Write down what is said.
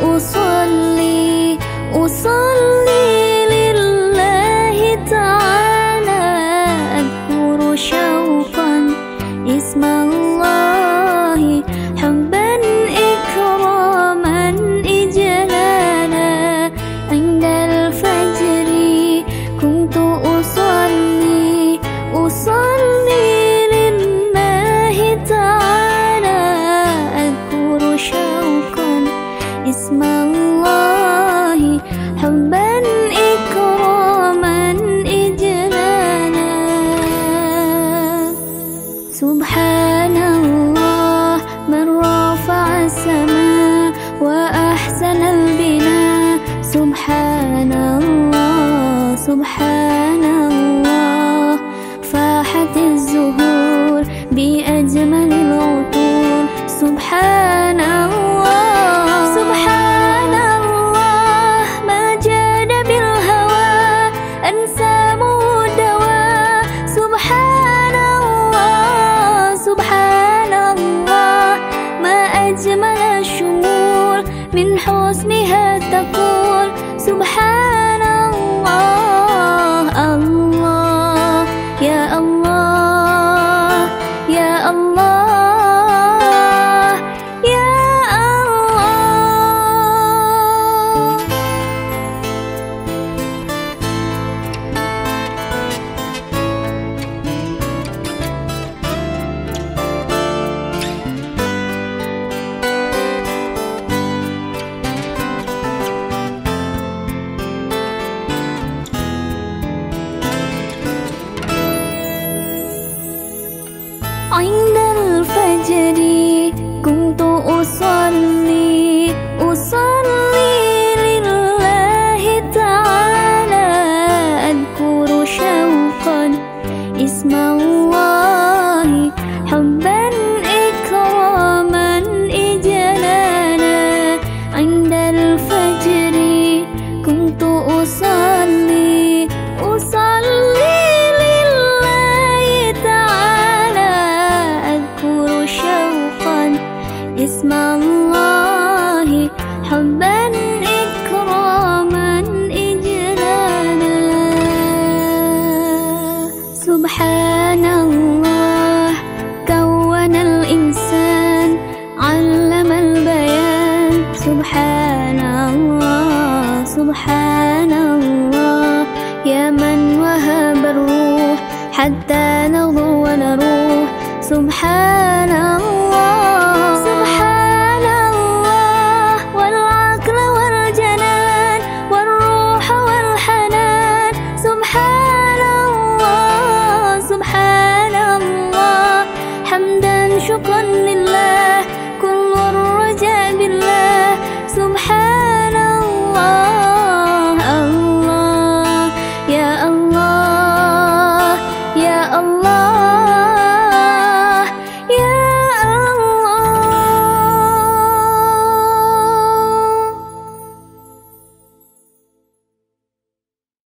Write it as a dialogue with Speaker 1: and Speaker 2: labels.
Speaker 1: 无所谓无所 اسم الله حبا إكراما إجلالا. سبحان الله من رفع السماء وأحسن البناء. سبحان الله سبحان الله من حسنها تقول سبحان اسم الله حبا إكراما إجلالا. عند الفجر كنت أصلي أصلي لله تعالى. أذكر شوقا اسم الله حبا سبحان الله كون الإنسان علم البيان. سبحان الله سبحان الله. يا من وهب الروح حتى نغدو ونروح. سبحان الله.